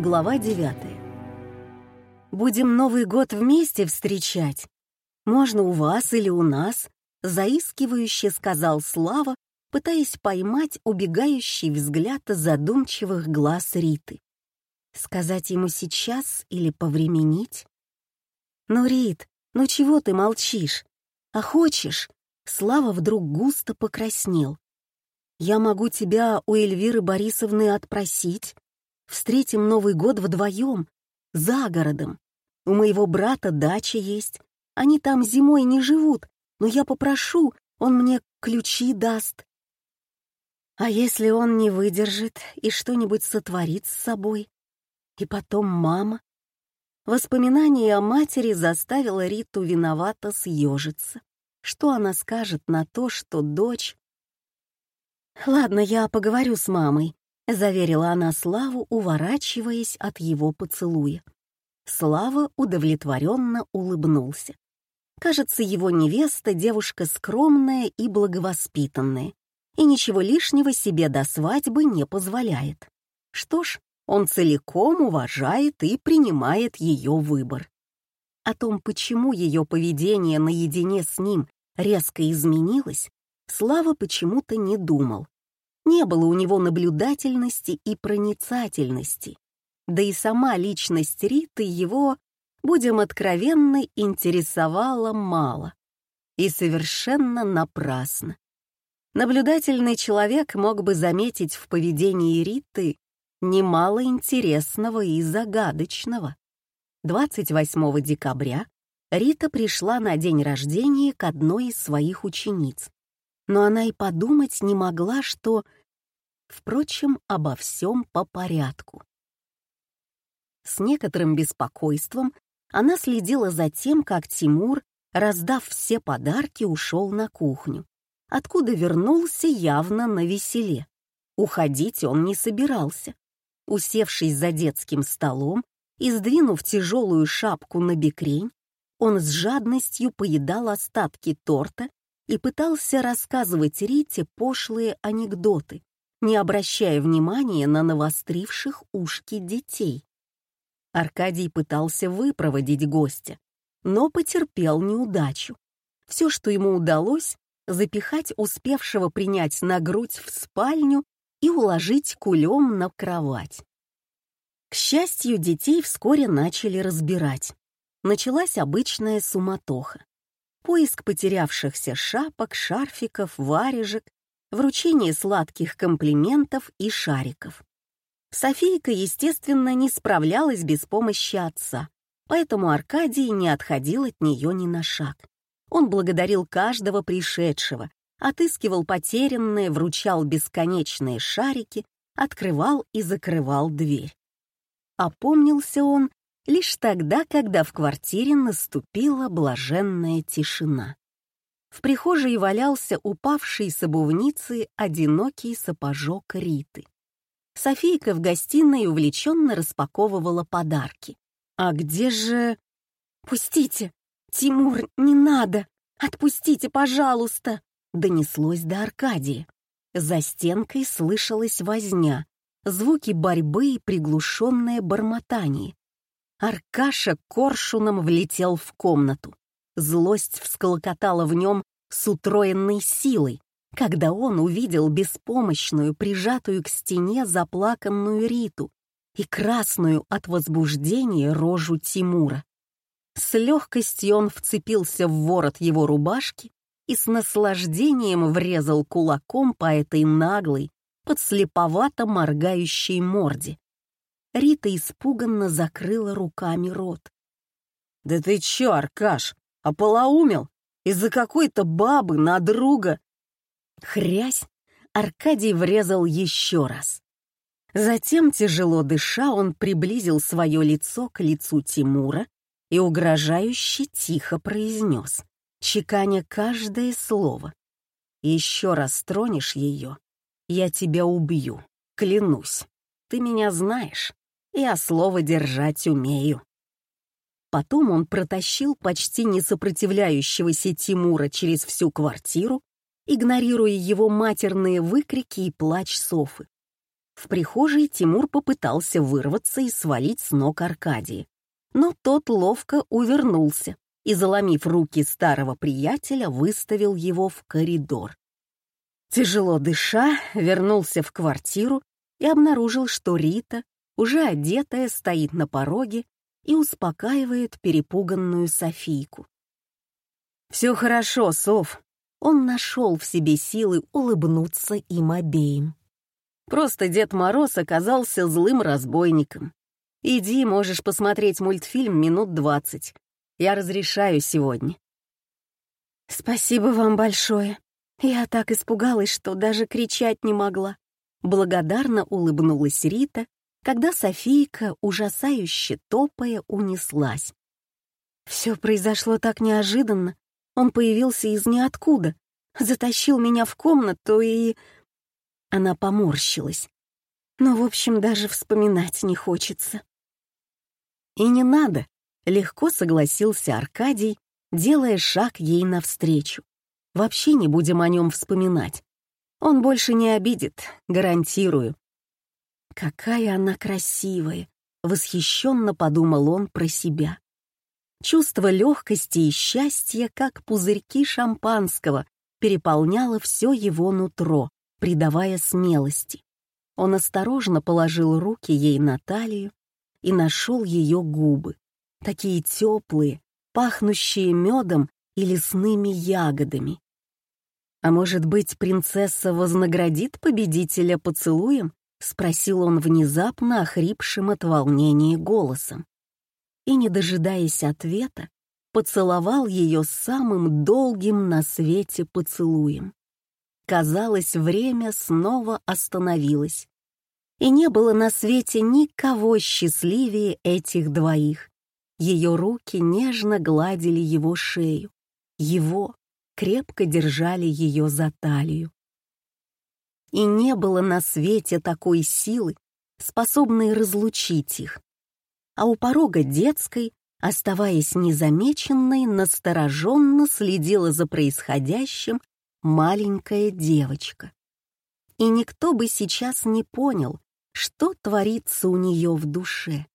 Глава 9. «Будем Новый год вместе встречать. Можно у вас или у нас», — заискивающе сказал Слава, пытаясь поймать убегающий взгляд задумчивых глаз Риты. Сказать ему сейчас или повременить? «Ну, Рит, ну чего ты молчишь? А хочешь?» Слава вдруг густо покраснел. «Я могу тебя у Эльвиры Борисовны отпросить. Встретим Новый год вдвоем, за городом. У моего брата дача есть. Они там зимой не живут, но я попрошу, он мне ключи даст. А если он не выдержит и что-нибудь сотворит с собой? И потом мама? Воспоминание о матери заставило Риту виновато съежиться. Что она скажет на то, что дочь... «Ладно, я поговорю с мамой», — заверила она Славу, уворачиваясь от его поцелуя. Слава удовлетворенно улыбнулся. Кажется, его невеста — девушка скромная и благовоспитанная, и ничего лишнего себе до свадьбы не позволяет. Что ж, он целиком уважает и принимает ее выбор. О том, почему ее поведение наедине с ним резко изменилось, Слава почему-то не думал. Не было у него наблюдательности и проницательности. Да и сама личность Риты его, будем откровенны, интересовала мало. И совершенно напрасно. Наблюдательный человек мог бы заметить в поведении Риты немало интересного и загадочного. 28 декабря Рита пришла на день рождения к одной из своих учениц, но она и подумать не могла, что... Впрочем, обо всем по порядку. С некоторым беспокойством она следила за тем, как Тимур, раздав все подарки, ушел на кухню, откуда вернулся явно на веселе. Уходить он не собирался. Усевшись за детским столом и сдвинув тяжелую шапку на бекрень, он с жадностью поедал остатки торта и пытался рассказывать Рите пошлые анекдоты, не обращая внимания на навостривших ушки детей. Аркадий пытался выпроводить гостя, но потерпел неудачу. Все, что ему удалось, запихать успевшего принять на грудь в спальню и уложить кулем на кровать. К счастью, детей вскоре начали разбирать. Началась обычная суматоха. Поиск потерявшихся шапок, шарфиков, варежек, вручение сладких комплиментов и шариков. Софийка, естественно, не справлялась без помощи отца, поэтому Аркадий не отходил от нее ни на шаг. Он благодарил каждого пришедшего, отыскивал потерянные, вручал бесконечные шарики, открывал и закрывал дверь. Опомнился он лишь тогда, когда в квартире наступила блаженная тишина. В прихожей валялся упавший с обувницы одинокий сапожок Риты. Софийка в гостиной увлеченно распаковывала подарки. «А где же...» «Пустите! Тимур, не надо! Отпустите, пожалуйста!» донеслось до Аркадия. За стенкой слышалась возня, звуки борьбы и приглушенное бормотание. Аркаша коршуном влетел в комнату. Злость всколокотала в нем с утроенной силой, когда он увидел беспомощную, прижатую к стене заплаканную Риту и красную от возбуждения рожу Тимура. С легкостью он вцепился в ворот его рубашки и с наслаждением врезал кулаком по этой наглой, подслеповато моргающей морде. Рита испуганно закрыла руками рот. «Да ты чё, Аркаш, ополоумел? Из-за какой-то бабы на друга?» Хрясь! Аркадий врезал еще раз. Затем, тяжело дыша, он приблизил свое лицо к лицу Тимура и угрожающе тихо произнес чеканя каждое слово. «Еще раз тронешь ее, я тебя убью, клянусь. Ты меня знаешь, я слово держать умею». Потом он протащил почти не сопротивляющегося Тимура через всю квартиру, игнорируя его матерные выкрики и плач Софы. В прихожей Тимур попытался вырваться и свалить с ног Аркадии, но тот ловко увернулся и, заломив руки старого приятеля, выставил его в коридор. Тяжело дыша, вернулся в квартиру и обнаружил, что Рита, уже одетая, стоит на пороге и успокаивает перепуганную Софийку. «Все хорошо, Сов». Он нашел в себе силы улыбнуться им обеим. Просто Дед Мороз оказался злым разбойником. Иди, можешь посмотреть мультфильм минут двадцать. Я разрешаю сегодня. Спасибо вам большое. Я так испугалась, что даже кричать не могла. Благодарно улыбнулась Рита, когда Софийка, ужасающе топая, унеслась. Все произошло так неожиданно. Он появился из ниоткуда, затащил меня в комнату и... Она поморщилась. Но, в общем, даже вспоминать не хочется. И не надо, легко согласился Аркадий, делая шаг ей навстречу. Вообще не будем о нем вспоминать. Он больше не обидит, гарантирую. Какая она красивая, восхищенно подумал он про себя. Чувство легкости и счастья, как пузырьки шампанского, переполняло все его нутро, придавая смелости. Он осторожно положил руки ей на талию и нашел ее губы, такие теплые, пахнущие медом и лесными ягодами. А может быть, принцесса вознаградит победителя поцелуем? — спросил он внезапно охрипшим от волнения голосом. И, не дожидаясь ответа, поцеловал ее самым долгим на свете поцелуем. Казалось, время снова остановилось. И не было на свете никого счастливее этих двоих. Ее руки нежно гладили его шею. Его крепко держали ее за талию и не было на свете такой силы, способной разлучить их. А у порога детской, оставаясь незамеченной, настороженно следила за происходящим маленькая девочка. И никто бы сейчас не понял, что творится у нее в душе.